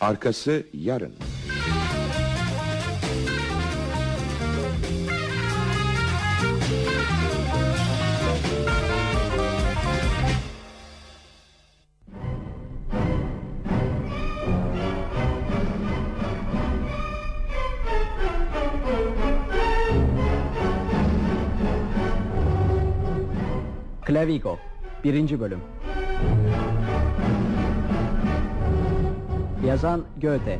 Arkası yarın. Clavigo 1. Bölüm Yazan Goethe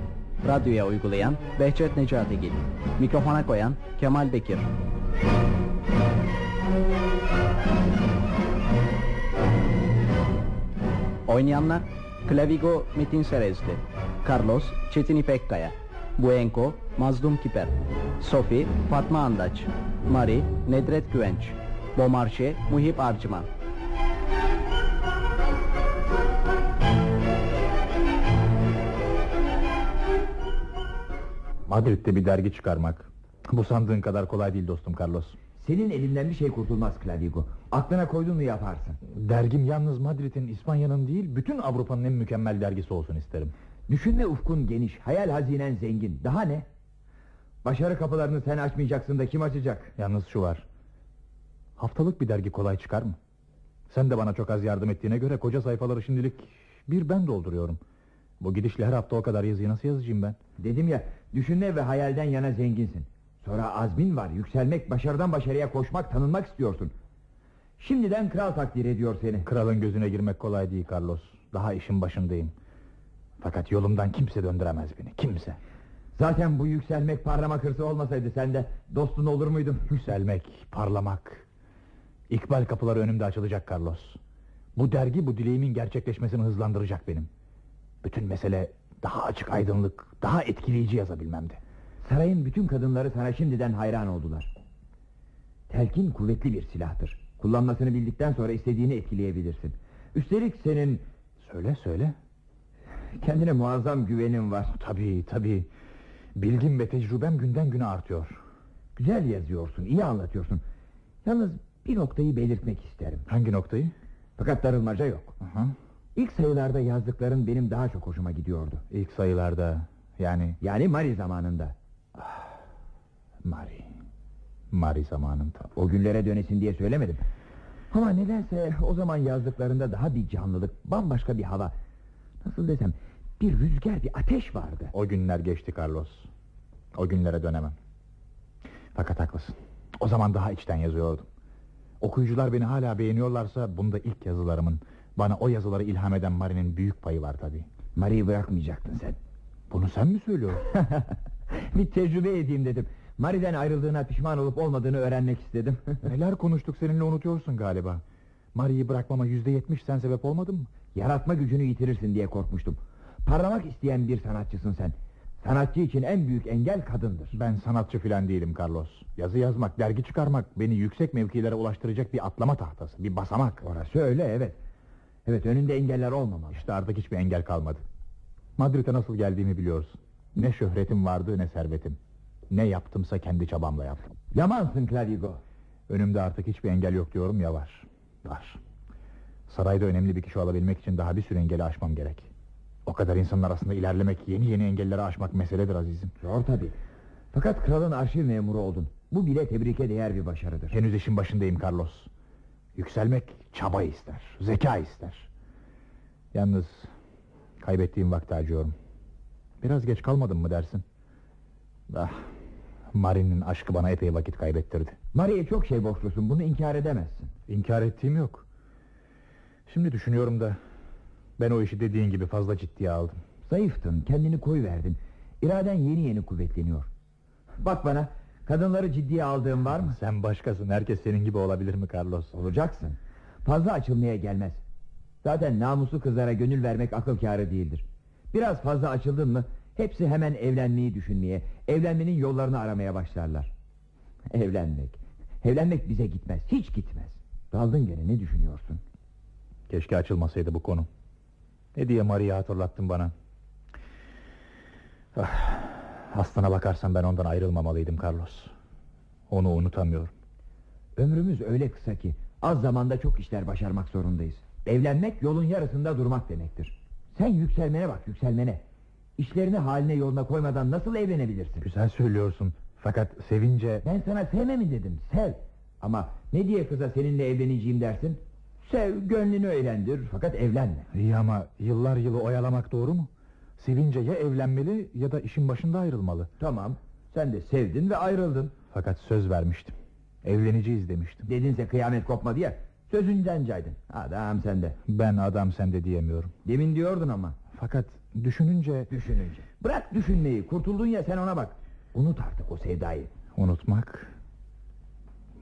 Radyoya uygulayan Behçet Necatigil Mikrofona koyan Kemal Bekir. Oynayanlar Clavigo Metin Serezli Carlos Çetin İpekkaya Buenko Mazlum Kiper Sophie Fatma Andaç Mari Nedret Güvenç Bomarşe Muhip Arcıman Madrid'de bir dergi çıkarmak. Bu sandığın kadar kolay değil dostum Carlos. Senin elinden bir şey kurtulmaz Clavigo. Aklına koydun mu yaparsın. Dergim yalnız Madrid'in, İspanya'nın değil, bütün Avrupa'nın en mükemmel dergisi olsun isterim. Düşünme ufkun geniş, hayal hazinen zengin. Daha ne? Başarı kapılarını sen açmayacaksın da kim açacak? Yalnız şu var. Haftalık bir dergi kolay çıkar mı? Sen de bana çok az yardım ettiğine göre koca sayfaları şimdilik bir ben dolduruyorum. Bu gidişle her hafta o kadar yazıyı nasıl yazacağım ben? Dedim ya, düşünme ve hayalden yana zenginsin. Sonra azmin var, yükselmek, başarıdan başarıya koşmak, tanınmak istiyorsun. Şimdiden kral takdir ediyor seni. Kralın gözüne girmek kolay değil Carlos. Daha işin başındayım. Fakat yolumdan kimse döndüremez beni, kimse. Zaten bu yükselmek parlamak hırsı olmasaydı sen de dostun olur muydum? Yükselmek, parlamak. İkbal kapıları önümde açılacak Carlos. Bu dergi bu dileğimin gerçekleşmesini hızlandıracak benim. Bütün mesele daha açık aydınlık, daha etkileyici yazabilmemdi. Sarayın bütün kadınları sana şimdiden hayran oldular. Telkin kuvvetli bir silahtır. Kullanmasını bildikten sonra istediğini etkileyebilirsin. Üstelik senin Söyle söyle. kendine muazzam güvenin var. Tabii tabii. Bilgim ve tecrübem günden güne artıyor. Güzel yazıyorsun, iyi anlatıyorsun. Yalnız bir noktayı belirtmek isterim. Hangi noktayı? Fakat darılmaca yok. Aha. İlk sayılarda yazdıkların benim daha çok hoşuma gidiyordu. İlk sayılarda yani Yani Mari zamanında. Mari. Mari zamanında. O günlere dönesin diye söylemedim. Ama nedense o zaman yazdıklarında daha bir canlılık, bambaşka bir hava. Nasıl desem, bir rüzgar, bir ateş vardı. O günler geçti Carlos. O günlere dönemem. Fakat haklısın. O zaman daha içten yazıyordum. Okuyucular beni hala beğeniyorlarsa bunda ilk yazılarımın bana o yazıları ilham eden Mari'nin büyük payı var tabii. Mari'yi bırakmayacaktın sen. Bunu sen mi söylüyorsun? bir tecrübe edeyim dedim. Mari'den ayrıldığına pişman olup olmadığını öğrenmek istedim. Neler konuştuk seninle unutuyorsun galiba. Mari'yi bırakmama yüzde yetmiş sen sebep olmadın mı? Yaratma gücünü yitirirsin diye korkmuştum. Parlamak isteyen bir sanatçısın sen. Sanatçı için en büyük engel kadındır. Ben sanatçı filan değilim Carlos. Yazı yazmak, dergi çıkarmak beni yüksek mevkilere ulaştıracak bir atlama tahtası, bir basamak. Orası öyle evet. Evet önünde engeller olmamalı. İşte artık hiçbir engel kalmadı. Madrid'e nasıl geldiğimi biliyorsun. Ne şöhretim vardı ne servetim. Ne yaptımsa kendi çabamla yaptım. Yamansın Clavigo. Önümde artık hiçbir engel yok diyorum ya var. Var. Sarayda önemli bir kişi olabilmek için daha bir sürü engeli aşmam gerek. O kadar insanın arasında ilerlemek, yeni yeni engelleri aşmak meseledir azizim. Zor tabi. Fakat kralın arşiv memuru oldun. Bu bile tebrike değer bir başarıdır. Henüz işin başındayım Carlos. Yükselmek çaba ister, zeka ister. Yalnız kaybettiğim vakti acıyorum. Biraz geç kalmadım mı dersin? Ah, Mari'nin aşkı bana epey vakit kaybettirdi. Mari'ye çok şey borçlusun bunu inkar edemezsin. İnkar ettiğim yok. Şimdi düşünüyorum da ben o işi dediğin gibi fazla ciddiye aldım. Zayıftın kendini koy verdin. İraden yeni yeni kuvvetleniyor. Bak bana kadınları ciddiye aldığın var mı? Sen başkasın herkes senin gibi olabilir mi Carlos? Olacaksın. Fazla açılmaya gelmez. Zaten namuslu kızlara gönül vermek akıl kârı değildir. Biraz fazla açıldın mı hepsi hemen evlenmeyi düşünmeye, evlenmenin yollarını aramaya başlarlar. Evlenmek. Evlenmek bize gitmez, hiç gitmez. Daldın gene ne düşünüyorsun? Keşke açılmasaydı bu konu. Ne diye Maria'yı hatırlattın bana. Ah, aslına bakarsan ben ondan ayrılmamalıydım Carlos. Onu unutamıyorum. Ömrümüz öyle kısa ki az zamanda çok işler başarmak zorundayız. Evlenmek yolun yarısında durmak demektir. Sen yükselmene bak yükselmene. İşlerini haline yoluna koymadan nasıl evlenebilirsin? Güzel söylüyorsun. Fakat sevince... Ben sana sevme mi dedim sev Ama ne diye kıza seninle evleneceğim dersin Sev gönlünü eğlendir fakat evlenme İyi ama yıllar yılı oyalamak doğru mu? Sevince ya evlenmeli ya da işin başında ayrılmalı. Tamam sen de sevdin ve ayrıldın Fakat söz vermiştim. Evleneceğiz demiştim. Dedinse kıyamet kopmadı ya Sözünden caydın Adam sende Ben adam sende diyemiyorum. Demin diyordun ama Fakat düşününce Düşününce Bırak düşünmeyi kurtuldun ya sen ona bak Unut artık o sevdayı unutmak...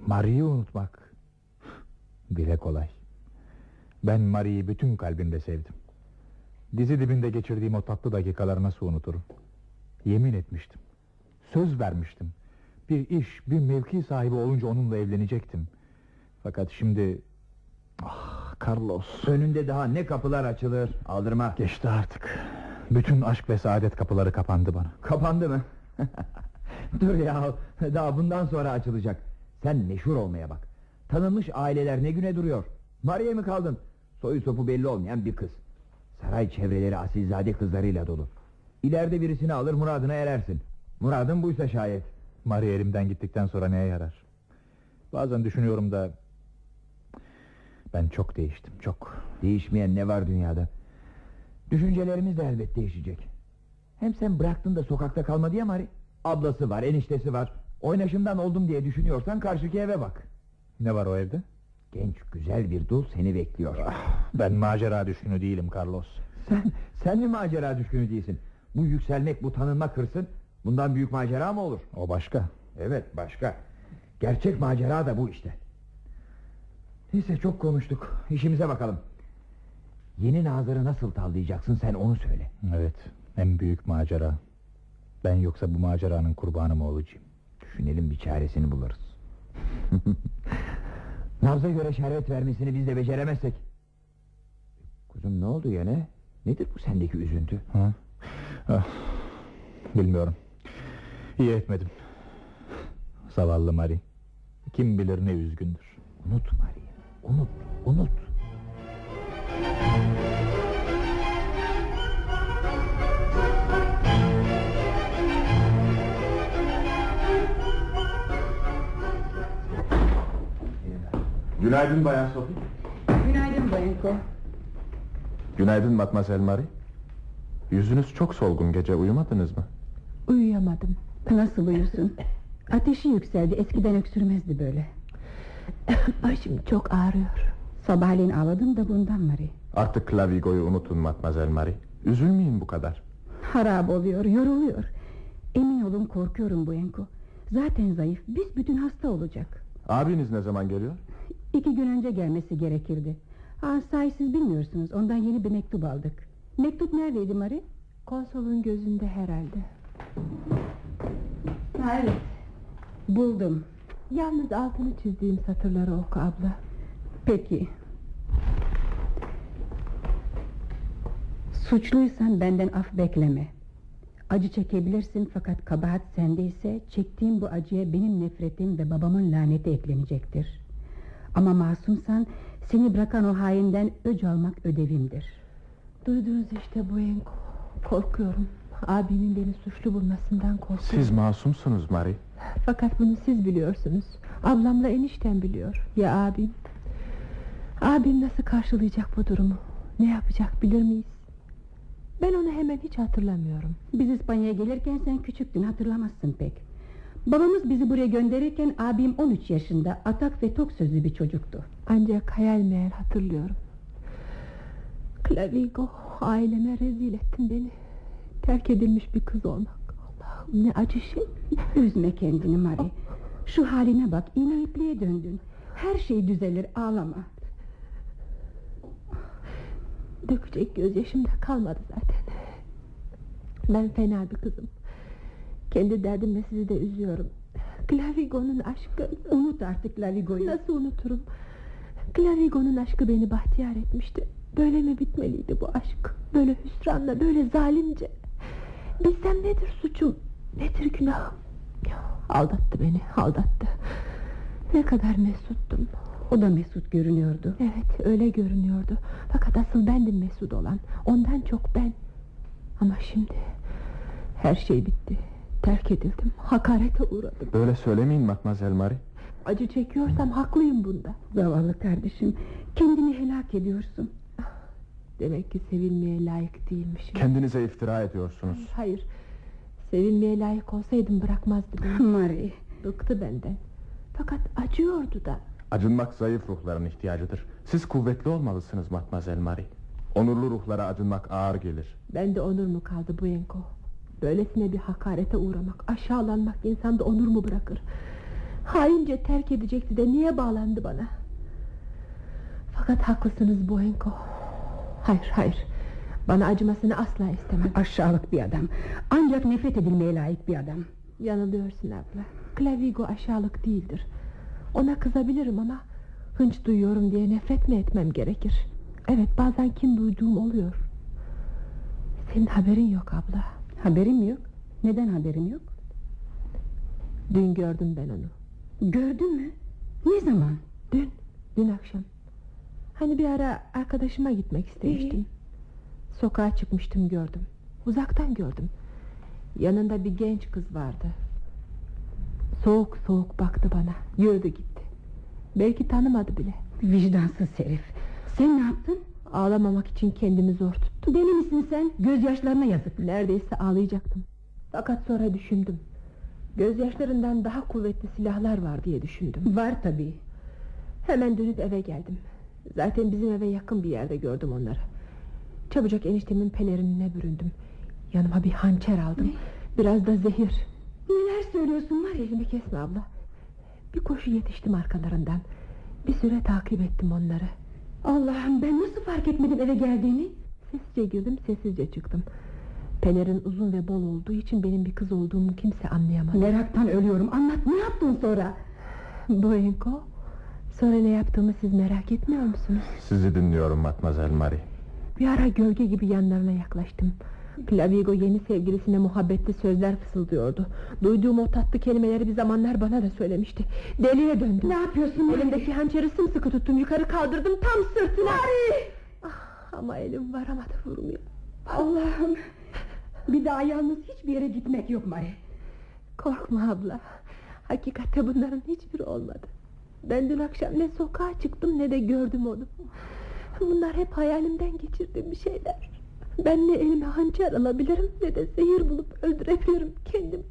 Marie'yi unutmak... Dile kolay. Ben Marie'yi bütün kalbimle sevdim. Dizi dibinde geçirdiğim o tatlı dakikaları nasıl unuturum? Yemin etmiştim. Söz vermiştim. Bir iş, bir mevki sahibi olunca onunla evlenecektim. Fakat şimdi... Ah Carlos... Önünde daha ne kapılar açılır? Aldırma. Geçti artık. Bütün aşk ve saadet kapıları kapandı bana. Kapandı mı? Dur ya daha bundan sonra açılacak. Sen meşhur olmaya bak. Tanınmış aileler ne güne duruyor? Maria mı kaldın? Soyu sopu belli olmayan bir kız. Saray çevreleri asilzade kızlarıyla dolu. İleride birisini alır muradına erersin. Muradın buysa şayet Marie elimden gittikten sonra neye yarar? Bazen düşünüyorum da... Ben çok değiştim, çok. Değişmeyen ne var dünyada Düşüncelerimiz de elbet değişecek Hem sen bıraktın da sokakta kalmadı ya Mari Ablası var eniştesi var Oynaşımdan oldum diye düşünüyorsan karşıki eve bak Ne var o evde? Genç güzel bir dul seni bekliyor Ben macera düşkünü değilim Carlos. Sen, sen mi macera düşkünü değilsin Bu yükselmek bu tanınmak hırsın Bundan büyük macera mı olur O başka. Evet başka Gerçek macera da bu işte Neyse çok konuştuk İşimize bakalım Yeni Nazır'ı nasıl tavlayacaksın sen onu söyle Evet, en büyük macera. Ben yoksa bu maceranın kurbanı mı olacağım? Düşünelim bir çaresini buluruz Nabza göre şerbet vermesini biz de beceremezsek Kuzum ne oldu yine Nedir bu sendeki üzüntü Ha? Ah, bilmiyorum. İyi etmedim. Zavallı Marie. Kim bilir ne üzgündür. Unut Maria Unut unut Günaydın Bayan Sophie. Günaydın Boyenko. Günaydın Matmazel Marie. Yüzünüz çok solgun gece uyumadınız mı? Uyuyamadım. Nasıl uyusun? Ateşi yükseldi. Eskiden öksürmezdi böyle. Başım çok ağrıyor. Sabahleyin ağladım da bundan Marie. Artık Clavigo'yu unutun Matmazel Marie. Üzülmeyin bu kadar. Harap oluyor, yoruluyor. Emin olun korkuyorum Boyenko. Zaten zayıf. Biz bütün hasta olacak. Abiniz ne zaman geliyor? İki gün önce gelmesi gerekirdi. Aa, sahi siz bilmiyorsunuz. Ondan yeni bir mektup aldık. Mektup neredeydi Marie? Konsolun gözünde herhalde. Evet. Buldum. Yalnız altını çizdiğim satırları oku abla. Peki. Suçluysan benden af bekleme. Acı çekebilirsin fakat kabahat sendeyse çektiğim bu acıya benim nefretim ve babamın laneti eklenecektir. Ama masumsan seni bırakan o hainden öc almak ödevimdir. Duydunuz işte bu enko. Korkuyorum. Abimin beni suçlu bulmasından korkuyorum. Siz masumsunuz Marie. Fakat bunu siz biliyorsunuz. Ablamla enişten biliyor. Ya abim? Abim nasıl karşılayacak bu durumu? Ne yapacak bilir miyiz? Ben onu hemen hiç hatırlamıyorum. Biz İspanya'ya gelirken sen küçüktün hatırlamazsın pek. Babamız bizi buraya gönderirken abim 13 yaşında atak ve tok sözlü bir çocuktu. Ancak hayal meyal hatırlıyorum. Clavigo aileme rezil ettin beni. Terk edilmiş bir kız olmak. Allah'ım ne acı şey. Üzme kendini Mari. Şu haline bak iğne ipliğe döndün. Her şey düzelir ağlama. Dökecek gözyaşım da kalmadı zaten. Ben fena bir kızım. Kendi derdimle sizi de üzüyorum. Clavigo'nun aşkı... Unut artık Lavigo'yu. Nasıl unuturum? Clavigo'nun aşkı beni bahtiyar etmişti. Böyle mi bitmeliydi bu aşk? Böyle hüsranla, böyle zalimce. Bilsem nedir suçum, nedir günahım? Aldattı beni, aldattı. Ne kadar mesuttum. O da mesut görünüyordu. Evet, öyle görünüyordu. Fakat asıl bendim mesut olan. Ondan çok ben. Ama şimdi, Her şey bitti. Terk edildim. Hakarete uğradım. Böyle söylemeyin Matmazel Marie. Acı çekiyorsam haklıyım bunda. Zavallı kardeşim kendini helak ediyorsun Demek ki sevilmeye layık değilmişim. Kendinize iftira ediyorsunuz. Hayır. Sevilmeye layık olsaydım bırakmazdı beni. Marie Bıktı benden. Fakat acıyordu da. Acınmak zayıf ruhların ihtiyacıdır. Siz kuvvetli olmalısınız Matmazel Marie. Onurlu ruhlara acınmak ağır gelir. Bende onur mu kaldı bu enko? Böylesine bir hakarete uğramak, aşağılanmak insanda onur mu bırakır? Haince terk edecekti de niye bağlandı bana? Fakat haklısınız bu enko. Hayır hayır. Bana acımasını asla istemem. aşağılık bir adam Ancak nefret edilmeye layık bir adam Yanılıyorsun abla. Clavigo aşağılık değildir. Ona kızabilirim ama hınç duyuyorum diye nefret mi etmem gerekir? Evet bazen kin duyduğum oluyor. Senin haberin yok abla. Haberim yok Neden haberim yok Dün gördüm ben onu. Gördün mü Ne zaman Dün, dün akşam. Hani bir ara arkadaşıma gitmek istemiştim. Sokağa çıkmıştım gördüm. Uzaktan gördüm. Yanında bir genç kız vardı. Soğuk soğuk baktı bana. Yürüdü gitti. Belki tanımadı bile. Vicdansız herif Sen ne yaptın Ağlamamak için kendimi zor tuttum. Deli misin sen Gözyaşlarına yazık Neredeyse ağlayacaktım. Fakat sonra düşündüm. Gözyaşlarından daha kuvvetli silahlar var diye düşündüm. Var tabii Hemen dönüp eve geldim. Zaten bizim eve yakın bir yerde gördüm onları. Çabucak eniştemin pelerinine büründüm. Yanıma bir hançer aldım. Biraz da zehir. Neler söylüyorsun var Elimi kesme abla. Bir koşu yetiştim arkalarından. Bir süre takip ettim onları. Allah'ım ben nasıl fark etmedim eve geldiğini Sessizce girdim sessizce çıktım. Pelerin uzun ve bol olduğu için benim bir kız olduğumu kimse anlayamadı. Meraktan ölüyorum anlat ne yaptın sonra Boyenko, sonra ne yaptığımı siz merak etmiyor musunuz? Sizi dinliyorum Matmazel Marie. Bir ara gölge gibi yanlarına yaklaştım. Clavigo yeni sevgilisine muhabbetli sözler fısıldıyordu. Duyduğum o tatlı kelimeleri bir zamanlar bana da söylemişti. Deliye döndüm. Ne yapıyorsun Elimdeki hançeri sımsıkı tuttum. Yukarı kaldırdım tam sırtına. Ah, ama elim varamadı vurmuyor. Allah'ım Bir daha yalnız hiçbir yere gitmek yok Mari Korkma abla. Hakikatte bunların hiçbiri olmadı. Ben dün akşam ne sokağa çıktım ne de gördüm onu. Bunlar hep hayalimden geçirdiğim bir şeyler. Ben ne elime hançer alabilirim ne de zehir bulup öldürebilirim kendim.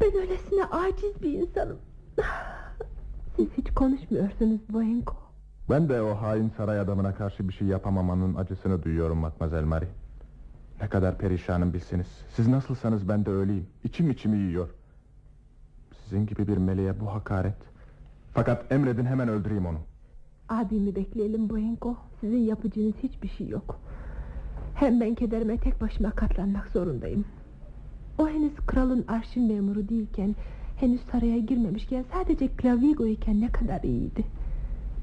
Ben öylesine aciz bir insanım. Siz hiç konuşmuyorsunuz Boyenko. Ben de o hain saray adamına karşı bir şey yapamamanın acısını duyuyorum Matmazel Marie. Ne kadar perişanım bilseniz. Siz nasılsanız ben de öyleyim. İçim içimi yiyor. Sizin gibi bir meleğe bu hakaret. Fakat emredin hemen öldüreyim onu. Abimi bekleyelim Boyenko. Sizin yapacağınız hiçbir şey yok. Hem ben kederime tek başıma katlanmak zorundayım. O henüz kralın arşiv memuru değilken... ...henüz saraya girmemişken... ...sadece Clavigo iken ne kadar iyiydi.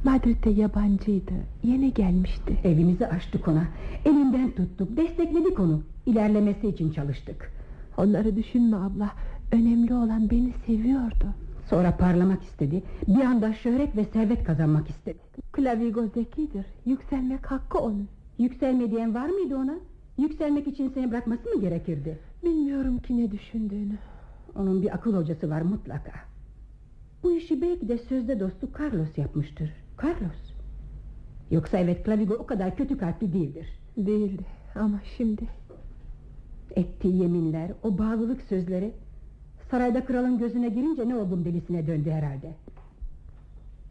Madrid'de yabancıydı. Yeni gelmişti. Evimizi açtık ona Elinden tuttuk destekledik onu İlerlemesi için çalıştık Onları düşünme abla. Önemli olan beni seviyordu. Sonra parlamak istedi. Bir anda şöhret ve servet kazanmak istedi. Clavigo zekidir. Yükselmek hakkı onun. Yükselme diyen var mıydı ona? Yükselmek için seni bırakması mı gerekirdi? Bilmiyorum ki ne düşündüğünü. Onun bir akıl hocası var mutlaka. Bu işi belki de sözde dostu Carlos yapmıştır. Carlos. Yoksa evet Clavigo o kadar kötü kalpli değildir. Değildi ama şimdi... Ettiği yeminler o bağlılık sözleri Sarayda kralın gözüne girince ne oldum delisine döndü herhalde.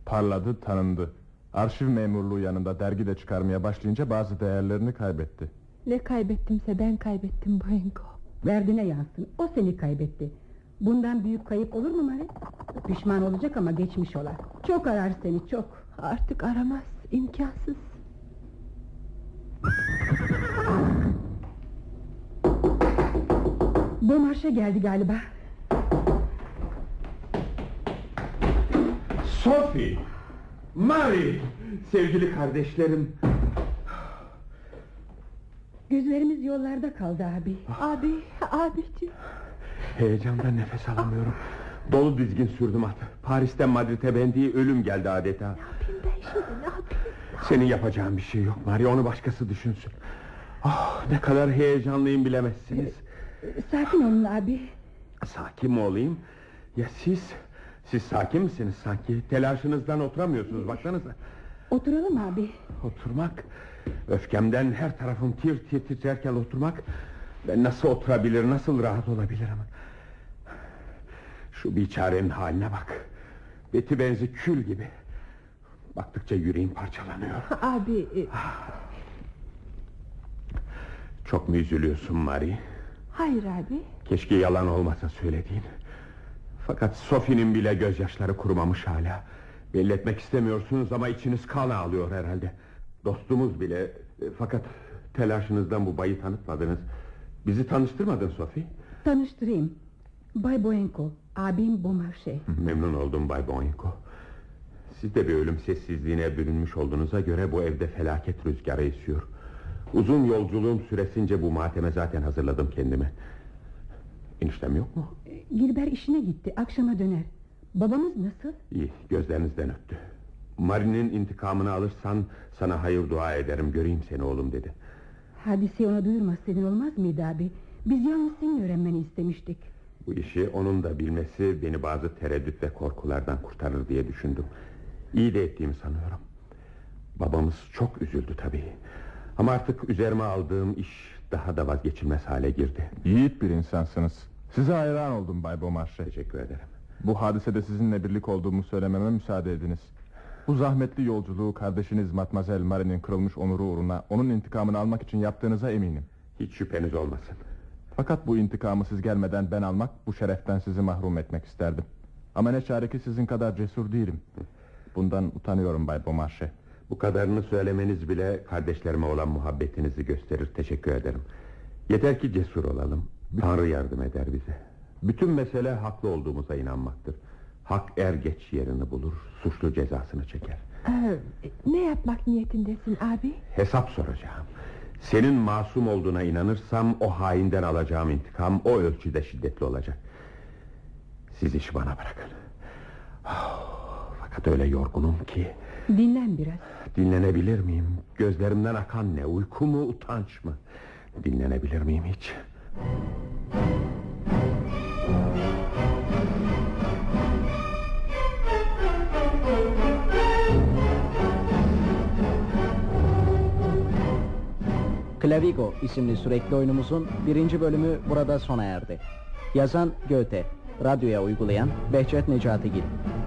Parladı tanındı. Arşiv memurluğu yanında dergi de çıkarmaya başlayınca bazı değerlerini kaybetti. Ne kaybettimse ben kaybettim Boyenko. Derdine yansın o seni kaybetti. Bundan büyük kayıp olur mu Mare? Pişman olacak ama geçmiş olar Çok arar seni çok. Artık aramaz imkansız. Bomarşa geldi galiba Sophie! Mary! Sevgili kardeşlerim! Gözlerimiz yollarda kaldı abi Abi abiciğim Heyecandan nefes alamıyorum. Dolu dizgin sürdüm at. Paris'ten Madrid'e bendiği ölüm geldi adeta. Ne yapayım ben şimdi ne yapayım Senin yapacağın bir şey yok Mary. Onu başkası düşünsün. Ah ne kadar heyecanlıyım bilemezsiniz. Sakin olun abi. Sakin mi olayım? Ya siz? Siz sakin misiniz sanki? Telaşınızdan oturamıyorsunuz baksanıza. Oturalım abi. Oturmak. Öfkemden her tarafım tir tir titrerken oturmak. Ben nasıl oturabilir, nasıl rahat olabilirim? Şu biçarenin haline bak. Beti benzi kül gibi. Baktıkça yüreğim parçalanıyor. Abi e, Çok mu üzülüyorsun Mari? hayır abi. Keşke yalan olmasa söylediğin. Fakat Sophie'nin bile gözyaşları kurumamış hala. Belli etmek istemiyorsunuz ama içiniz kan ağlıyor herhalde. Dostumuz bile... e, Fakat telaşınızdan bu bayı tanıtmadınız. Bizi tanıştırmadın Sophie. Tanıştırayım. Bay Boyenko, abim Beaumarchais. Memnun oldum Bay Boyko. Siz de bir ölüm sessizliğine bürünmüş olduğunuza göre bu evde felaket rüzgarı esiyor. Uzun yolculuğum süresince bu mateme zaten hazırladım kendimi. Eniştem yok mu? Gilber işine gitti, akşama döner. Babamız nasıl? İyi gözlerinizden öptü. Mari'nin intikamını alırsan sana hayır dua ederim göreyim seni oğlum dedi. Hadiseyi ona duyurmasaydın olmaz mıydı abi? Biz yalnız senin öğrenmeni istemiştik. Bu işi onun da bilmesi beni bazı tereddüt ve korkulardan kurtarır diye düşündüm. İyi de ettiğimi sanıyorum. Babamız çok üzüldü tabii. Ama artık üzerime aldığım iş daha da vazgeçilmez hale girdi. Yiğit bir insansınız. Size hayran oldum Bay Beaumarchais. Teşekkür ederim. Bu hadisede sizinle birlik olduğumu söylememe müsaade ediniz. Bu zahmetli yolculuğu kardeşiniz Matmazel Marie'nin kırılmış onuru uğruna onun intikamını almak için yaptığınıza eminim. Hiç şüpheniz olmasın. Fakat bu intikamı siz gelmeden ben almak bu şereften sizi mahrum etmek isterdim. Ama ne çare ki sizin kadar cesur değilim. Bundan utanıyorum Bay Beaumarchais. Bu kadarını söylemeniz bile kardeşlerime olan muhabbetinizi gösterir. Teşekkür ederim. Yeter ki cesur olalım. Tanrı yardım eder bize. Bütün mesele haklı olduğumuza inanmaktır. Hak er geç yerini bulur, suçlu cezasını çeker. Ee, ne yapmak niyetindesin abi? Hesap soracağım. Senin masum olduğuna inanırsam o hainden alacağım intikam o ölçüde şiddetli olacak. Siz işi bana bırakın. Ah, Fakat öyle yorgunum ki Dinlen biraz. dinlenebilir miyim? Gözlerimden akan ne? Uyku mu, utanç mı? Dinlenebilir miyim hiç? Clavigo isimli sürekli oyunumuzun birinci bölümü burada sona erdi. Yazan Göte, radyoya uygulayan Behçet Necatigil,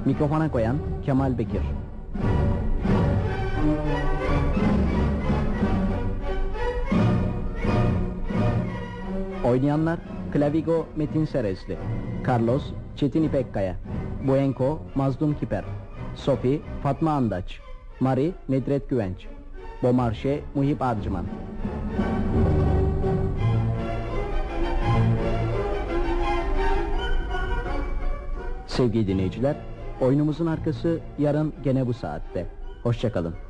mikrofona koyan Kemal Bekir. Oynayanlar Clavigo Metin Serezli, Carlos Çetin İpekkaya, Boyenko Mazlum Kiper, Sophie Fatma Andaç, Mari Nedret Güvenç, Bomarşe Muhip Arcıman. Sevgili dinleyiciler, oyunumuzun arkası yarın gene bu saatte. Hoşçakalın.